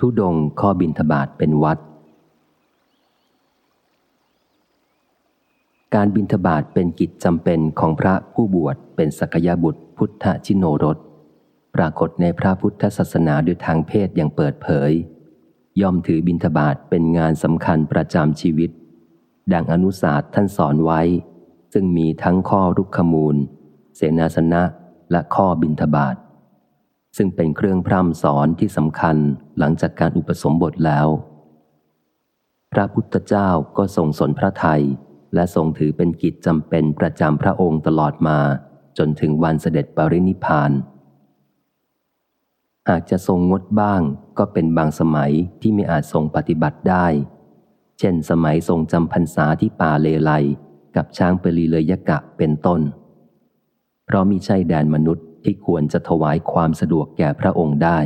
ทุดงข้อบินทบาทเป็นวัด การบินทบาทเป็นกิจจำเป็นของพระผู้บวชเป็นสักยบุตรพุทธชิโนรส ปรากฏในพระพุทธศาสนาด้วยทางเพศอย่างเปิดเผย ย่อมถือบินทบาทเป็นงานสำคัญประจำชีวิต ดังอนุสาสท่านสอนไว้ ซึ่งมีทั้งข้อรุกขมูล เสนาสนะและข้อบินทบาทซึ่งเป็นเครื่องพร่ำสอนที่สำคัญ หลังจากการอุปสมบทแล้ว พระพุทธเจ้าก็ทรงสนพระไทย และทรงถือเป็นกิจจำเป็นประจำพระองค์ตลอดมา จนถึงวันเสด็จปรินิพาน หากจะทรงงดบ้างก็เป็นบางสมัยที่ไม่อาจทรงปฏิบัติได้ เช่นสมัยทรงจำพรรษาที่ป่าเลไลกับช้างเปรีเลยกะเป็นต้น เพราะมีใช่แดนมนุษย์ที่ควรจะถวายความสะดวกแก่พระองค์ได้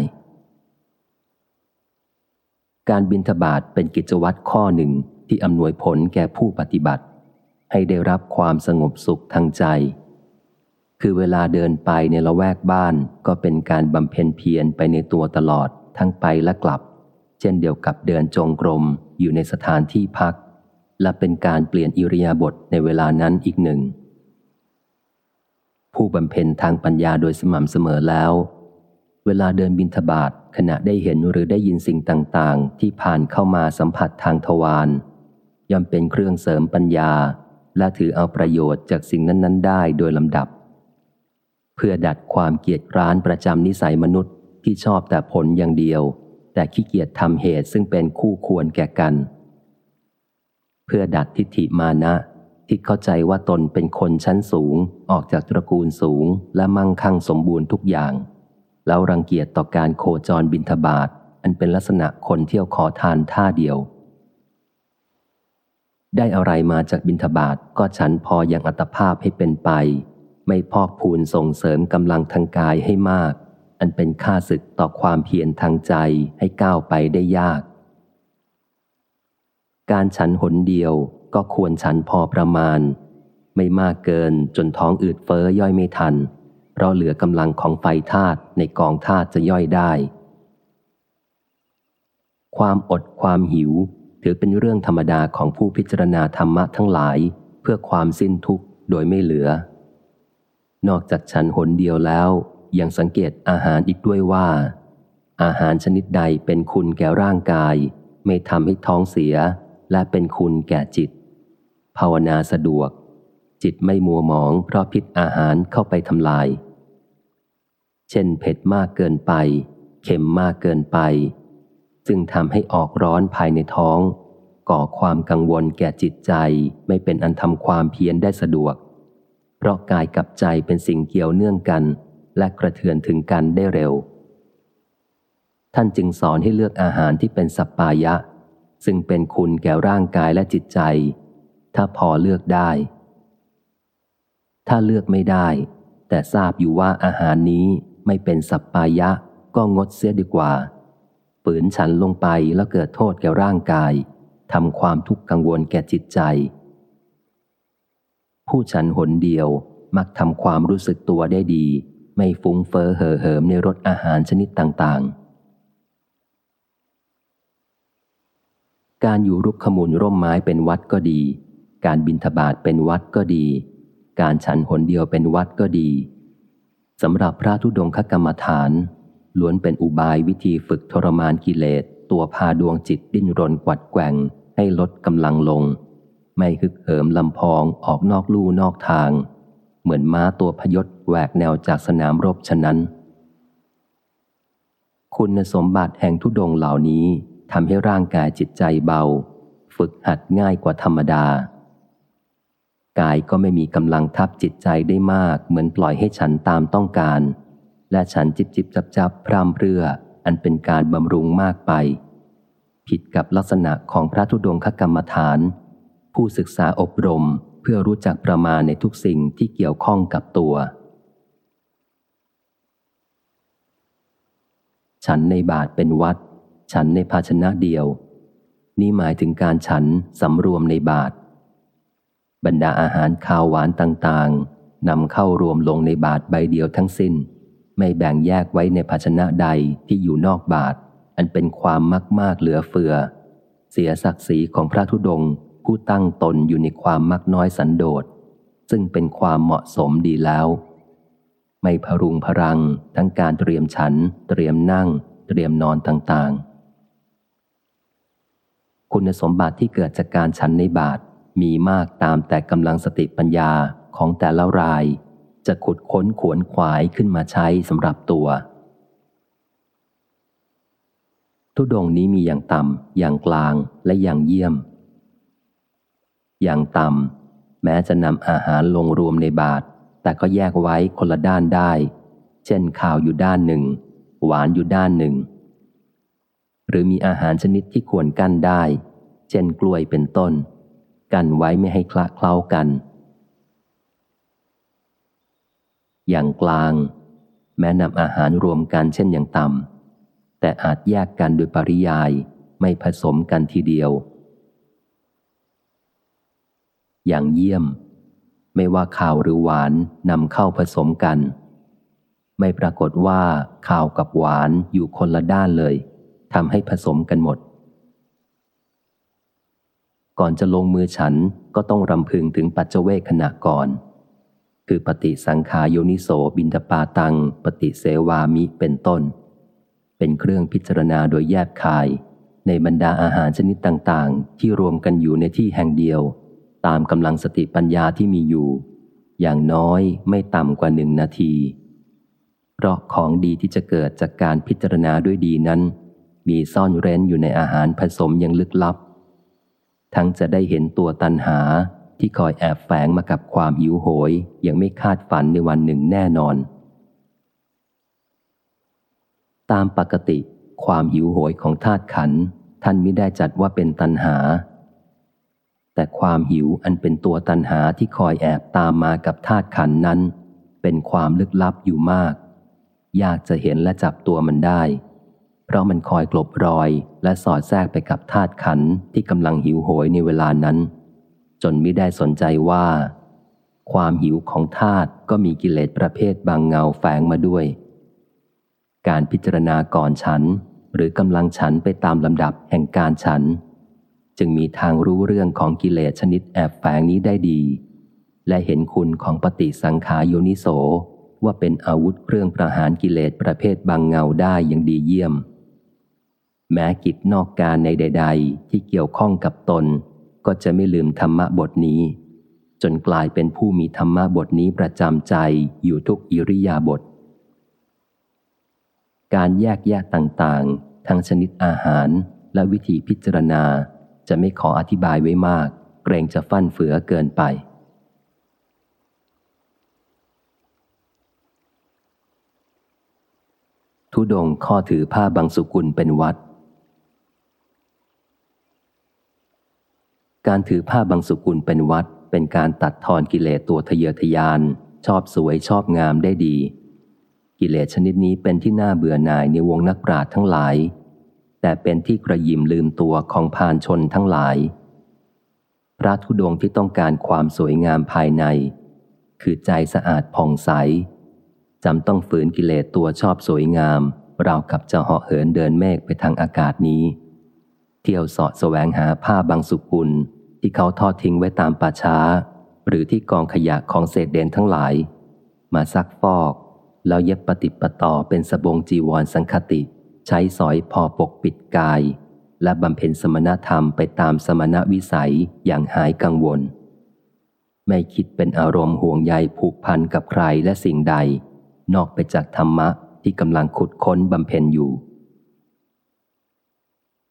การบินทบาทเป็นกิจวัตรข้อหนึ่งที่อำนวยผลแก่ผู้ปฏิบัติ ให้ได้รับความสงบสุขทางใจ คือเวลาเดินไปในละแวกบ้านก็เป็นการบำเพ็ญเพียรไปในตัวตลอดทั้งไปและกลับ เช่นเดียวกับเดินจงกรมอยู่ในสถานที่พัก และเป็นการเปลี่ยนอิริยาบถในเวลานั้นอีกหนึ่ง ผู้บำเพ็ญทางปัญญาโดยสม่ำเสมอแล้ว เวลาเดินบินทบาทขณะได้เห็นหรือได้ยินสิ่งต่างๆ ที่ผ่านเข้ามาสัมผัสทางทวารย่อมเป็นเครื่องเสริมปัญญา และถือเอาประโยชน์จากสิ่งนั้น ๆ ได้โดยลำดับ เพื่อดัดความเกียจร้านประจำนิสัยมนุษย์ที่ชอบแต่ผลอย่างเดียว แต่ขี้เกียจทำเหตุซึ่งเป็นคู่ควรแก่กัน เพื่อดัดทิฏฐิมานะที่เข้าใจว่าตนเป็นคนชั้นสูง ออกจากตระกูลสูงและมั่งคั่งสมบูรณ์ทุกอย่าง แล้วรังเกียจต่อการโคจรบินทบาทอันเป็นลักษณะคนเที่ยวขอทานท่าเดียว ได้อะไรมาจากบินทบาทก็ฉันพออย่างอัตภาพให้เป็นไป ไม่พอกพูนส่งเสริมกำลังทางกายให้มาก อันเป็นค่าศึกต่อความเพียรทางใจให้ก้าวไปได้ยาก การฉันหนเดียวก็ควรฉันพอประมาณ ไม่มากเกินจนท้องอืดเฟ้อย่อยไม่ทัน ราะเหลือกำลังของไฟธาตุในกองธาตุจะย่อยได้ ความอดความหิว ถือเป็นเรื่องธรรมดาของผู้พิจารณาธรรมะทั้งหลาย เพื่อความสิ้นทุกข์โดยไม่เหลือ นอกจากฉันหนเดียวแล้ว ยังสังเกตอาหารอีกด้วยว่า อาหารชนิดใดเป็นคุณแก่ร่างกาย ไม่ทำให้ท้องเสีย และเป็นคุณแก่จิต ภาวนาสะดวกจิตไม่มัวหมองเพราะพิษอาหารเข้าไปทำลาย เช่นเผ็ดมากเกินไป เค็มมากเกินไปจึงทำให้ออกร้อนภายในท้อง ก่อความกังวลแก่จิตใจไม่เป็นอันทำความเพียรได้สะดวก เพราะกายกับใจเป็นสิ่งเกี่ยวเนื่องกัน และกระเทือนถึงกันได้เร็ว ท่านจึงสอนให้เลือกอาหารที่เป็นสัปปายะ ซึ่งเป็นคุณแก่ร่างกายและจิตใจ ถ้าพอเลือกได้ ถ้าเลือกไม่ได้ แต่ทราบอยู่ว่าอาหารนี้ ไม่เป็นสัปปายะก็งดเสียดีกว่า ฝืนฉันลงไปแล้วเกิดโทษแก่ร่างกายทำความทุกข์กังวลแก่จิตใจ ผู้ฉันหนเดียวมักทำความรู้สึกตัวได้ดี ไม่ฟุ้งเฟอ้อเห่อเหิมในรสอาหารชนิดต่างๆ การอยู่รุกขมูลร่มไม้เป็นวัดก็ดี การบินทบาทเป็นวัดก็ดี การฉันหนเดียวเป็นวัดก็ดี สำหรับพระธุดงคกรรมฐาน ล้วนเป็นอุบายวิธีฝึกทรมานกิเลส ตัวพาดวงจิตดิ้นรนกวัดแกว่ง ให้ลดกำลังลง ไม่ฮึกเหิมลำพองออกนอกลู่นอกทาง เหมือนม้าตัวพยศแหวกแนวจากสนามรบฉะนั้น คุณสมบัติแห่งทุดงเหล่านี้ทำให้ร่างกายจิตใจเบา ฝึกหัดง่ายกว่าธรรมดา กายก็ไม่มีกำลังทับจิตใจได้มาก เหมือนปล่อยให้ฉันตามต้องการ และฉันจิบจิบจับจับพร่ำเพื่อ อันเป็นการบำรุงมากไป ผิดกับลักษณะของพระธุดงคกรรมฐาน ผู้ศึกษาอบรมเพื่อรู้จักประมาณในทุกสิ่งที่เกี่ยวข้องกับตัว ฉันในบาทเป็นวัด ฉันในภาชนะเดียว นี่หมายถึงการฉันสำรวมในบาท บรรดาอาหารข้าวหวานต่างๆนำเข้ารวมลงในบาทใบเดียวทั้งสิ้น ไม่แบ่งแยกไว้ในภาชนะใดที่อยู่นอกบาทออันเป็นความมากมากเหลือเฟือ เสียศักดิ์ศรีของพระธุดงค์ผู้ตั้งตนอยู่ในความมักน้อยสันโดษซึ่งเป็นความเหมาะสมดีแล้ว ไม่พรุงพรังทั้งการเตรียมฉัน เตรียมนั่ง เตรียมนอนต่างๆ คุณสมบัติที่เกิดจากการฉันในบาท มีมากตามแต่กำลังสติปัญญาของแต่ละราย จะขุดค้นขวนขวายขึ้นมาใช้สำหรับตัว ทุดงนี้มีอย่างต่ำอย่างกลางและอย่างเยี่ยม อย่างต่ำแม้จะนำอาหารลงรวมในบาท แต่ก็แยกไว้คนละด้านได้ เช่นข่าวอยู่ด้านหนึ่ง หวานอยู่ด้านหนึ่ง หรือมีอาหารชนิดที่ควรกั้นได้ เช่นกล้วยเป็นต้น กันไว้ไม่ให้คละเคล้ากัน อย่างกลาง แม้นำอาหารรวมกันเช่นอย่างต่ำแต่อาจแยกกันโดยปริยายไม่ผสมกันทีเดียว อย่างเยี่ยม ไม่ว่าข่าวหรือหวานนำเข้าผสมกัน ไม่ปรากฏว่าข่าวกับหวานอยู่คนละด้านเลยทำให้ผสมกันหมด ก่อนจะลงมือฉันก็ต้องรำพึงถึงปัจเจเวคขณะก่อน คือปฏิสังขายโยนิโสบินตปาตัง ปฏิเสวามิเป็นต้น เป็นเครื่องพิจารณาโดยแยบคาย ในบรรดาอาหารชนิดต่างๆ ที่รวมกันอยู่ในที่แห่งเดียว ตามกำลังสติปัญญาที่มีอยู่ อย่างน้อยไม่ต่ำกว่าหนึ่งนาที เพราะของดีที่จะเกิดจากการพิจารณาด้วยดีนั้น มีซ่อนเร้นอยู่ในอาหารผสมยังลึกลับ ทั้งจะได้เห็นตัวตันหาที่คอยแอบแฝงมากับความหิวโหย ยังไม่คาดฝันในวันหนึ่งแน่นอน ตามปกติ ความหิวโหยของธาตุขันท่านไม่ได้จัดว่าเป็นตันหา แต่ความหิวอันเป็นตัวตันหาที่คอยแอบตามมากับธาตุขันนั้น เป็นความลึกลับอยู่มาก ยากจะเห็นและจับตัวมันได้ เพราะมันคอยกลบรอยและสอดแทรกไปกับธาตุขันที่กำลังหิวโหยในเวลานั้น จนไม่ได้สนใจว่า ความหิวของธาตุก็มีกิเลสประเภทบางเงาแฝงมาด้วย การพิจารณาก่อนฉัน หรือกำลังฉันไปตามลำดับแห่งการฉัน จึงมีทางรู้เรื่องของกิเลสชนิดแอบแฝงนี้ได้ดี และเห็นคุณของปฏิสังขายโยนิโสว่าเป็นอาวุธเครื่องประหารกิเลสประเภทบางเงาได้อย่างดีเยี่ยม แม้กิจนอกการในใด ๆ ที่เกี่ยวข้องกับตน ก็จะไม่ลืมธรรมะบทนี้ จนกลายเป็นผู้มีธรรมะบทนี้ประจำใจอยู่ทุกอิริยาบถการแยกแยกต่างๆ ทั้งชนิดอาหารและวิธีพิจารณาจะไม่ขออธิบายไว้มาก เกรงจะฟั่นเฟือเกินไป ทุดงข้อถือผ้าบางสุกุลเป็นวัด การถือผ้าบางสุกุลเป็นวัด เป็นการตัดทอนกิเลสตัวทะเยอทะยาน ชอบสวยชอบงามได้ดี กิเลสชนิดนี้เป็นที่น่าเบื่อหน่ายในวงนักปราชญ์ทั้งหลาย แต่เป็นที่กระยิมลืมตัวของพานชนทั้งหลาย พระธุดงที่ต้องการความสวยงามภายใน คือใจสะอาดผ่องใสจำต้องฝืนกิเลสตัวชอบสวยงามราวกับจะเหาะเหินเดินเมฆไปทางอากาศนี้ เที่ยวสาะแสวงหาผ้าบางสุกุล ที่เขาทอดทิ้งไว้ตามป่าช้า หรือที่กองขยะของเศษเด่นทั้งหลาย มาซักฟอก แล้วเย็บปฏิปต่อเป็นสบงจีวรสังคติ ใช้สอยพอปกปิดกาย และบำเพ็ญสมณธรรมไปตามสมณวิสัยอย่างหายกังวล ไม่คิดเป็นอารมณ์ห่วงใยผูกพันกับใครและสิ่งใด นอกไปจากธรรมะที่กำลังขุดค้นบำเพ็ญอยู่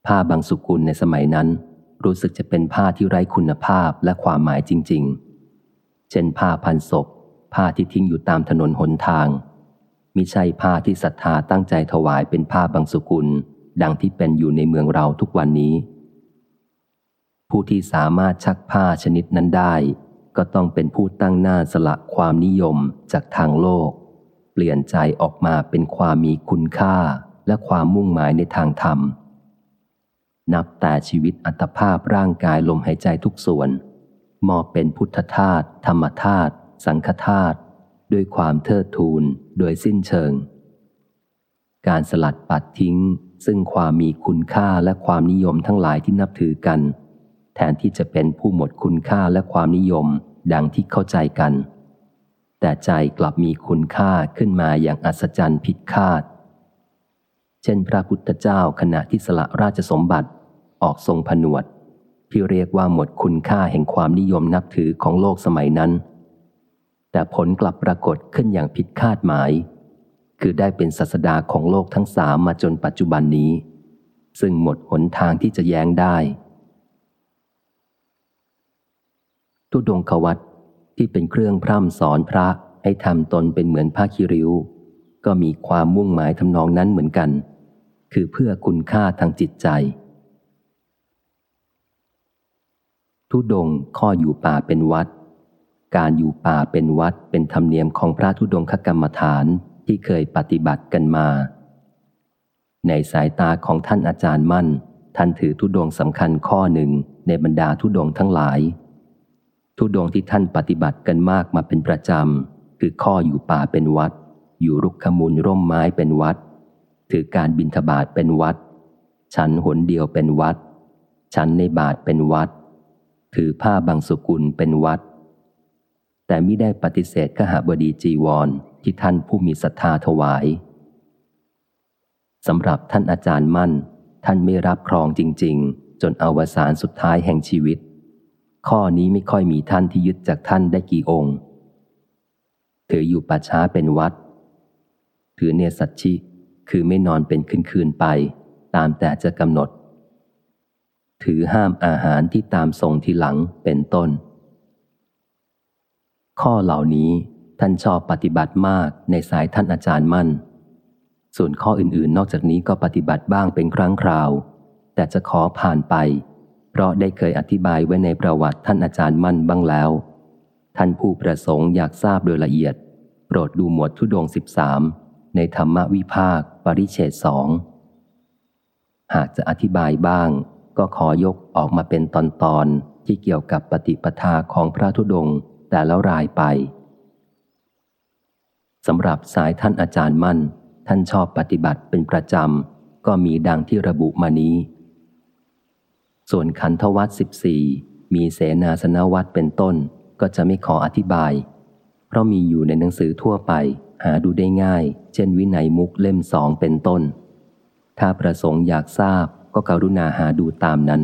ผ้าบางสุกุลในสมัยนั้น รู้สึกจะเป็นผ้าที่ไร้คุณภาพและความหมายจริง ๆ เช่นผ้าพันศพ ผ้าที่ทิ้งอยู่ตามถนนหนทาง มิใช่ผ้าที่ศรัทธาตั้งใจถวายเป็นผ้าบางสุกุล ดังที่เป็นอยู่ในเมืองเราทุกวันนี้ ผู้ที่สามารถชักผ้าชนิดนั้นได้ ก็ต้องเป็นผู้ตั้งหน้าสละความนิยมจากทางโลก เปลี่ยนใจออกมาเป็นความมีคุณค่าและความมุ่งหมายในทางธรรม นับแต่ชีวิตอัตภาพร่างกายลมหายใจทุกส่วน มอบเป็นพุทธทาสธรรมทาสสังฆทาสด้วยความเทิดทูนโดยสิ้นเชิง การสลัดปัดทิ้ง ซึ่งความมีคุณค่าและความนิยมทั้งหลายที่นับถือกัน แทนที่จะเป็นผู้หมดคุณค่าและความนิยมดังที่เข้าใจกัน แต่ใจกลับมีคุณค่าขึ้นมาอย่างอัศจรรย์ผิดคาด เช่นพระพุทธเจ้าขณะที่สละราชสมบัติ ออกทรงผนวด ที่เรียกว่าหมดคุณค่าแห่งความนิยมนับถือของโลกสมัยนั้น แต่ผลกลับปรากฏขึ้นอย่างผิดคาดหมาย คือได้เป็นศาสดาของโลกทั้งสามมาจนปัจจุบันนี้ ซึ่งหมดหนทางที่จะแย้งได้ ทุดงควัตที่เป็นเครื่องพร่ำสอนพระให้ทำตนเป็นเหมือนผ้าคิริ้ว ก็มีความมุ่งหมายทำนองนั้นเหมือนกัน คือเพื่อคุณค่าทางจิตใจ ทุดงข้ออยู่ป่าเป็นวัด การอยู่ป่าเป็นวัดเป็นธรรมเนียมของพระทุดงคกรรมฐานที่เคยปฏิบัติกันมา ในสายตาของท่านอาจารย์มั่น ท่านถือทุดงสำคัญข้อหนึ่งในบรรดาทุดงทั้งหลาย ทุดงที่ท่านปฏิบัติกันมากมาเป็นประจำคือข้ออยู่ป่าเป็นวัด อยู่รุกขมูลร่มไม้เป็นวัด ถือการบินทบาทเป็นวัด ฉันหนเดียวเป็นวัด ฉันในบาทเป็นวัด ถือผ้าบางสุกุลเป็นวัด แต่ไม่ได้ปฏิเสธขหบดีจีวรที่ท่านผู้มีศรัทธาถวายสำหรับท่านอาจารย์มั่น ท่านไม่รับครองจริง ๆ จนอวสานสุดท้ายแห่งชีวิต ข้อนี้ไม่ค่อยมีท่านที่ยึดจากท่านได้กี่องค์ ถืออยู่ป่าช้าเป็นวัด ถือเนสัชชิ คือไม่นอนเป็นคืนๆไป ตามแต่จะกำหนด ถือห้ามอาหารที่ตามทรงทีหลังเป็นต้น ข้อเหล่านี้ท่านชอบปฏิบัติมากในสายท่านอาจารย์มั่น ส่วนข้ออื่นๆ นอกจากนี้ก็ปฏิบัติบ้างเป็นครั้งคราว แต่จะขอผ่านไป เพราะได้เคยอธิบายไว้ในประวัติท่านอาจารย์มั่นบ้างแล้ว ท่านผู้ประสงค์อยากทราบโดยละเอียด โปรดดูหมวดทุดงสิบสามในธรรมวิภาค ปริเฉดสองหากจะอธิบายบ้าง ก็ขอยกออกมาเป็นตอนๆที่เกี่ยวกับปฏิปทาของพระธุดงค์แต่แล้วรายไปสำหรับสายท่านอาจารย์มั่น ท่านชอบปฏิบัติเป็นประจำ ก็มีดังที่ระบุมานี้ ส่วนขันธวัตสิบสี่มีเสนาสนวัตเป็นต้นก็จะไม่ขออธิบาย เพราะมีอยู่ในหนังสือทั่วไป หาดูได้ง่าย เช่นวินัยมุกเล่มสองเป็นต้น ถ้าประสงค์อยากทราบ ก็กรุณาหาดูตามนั้น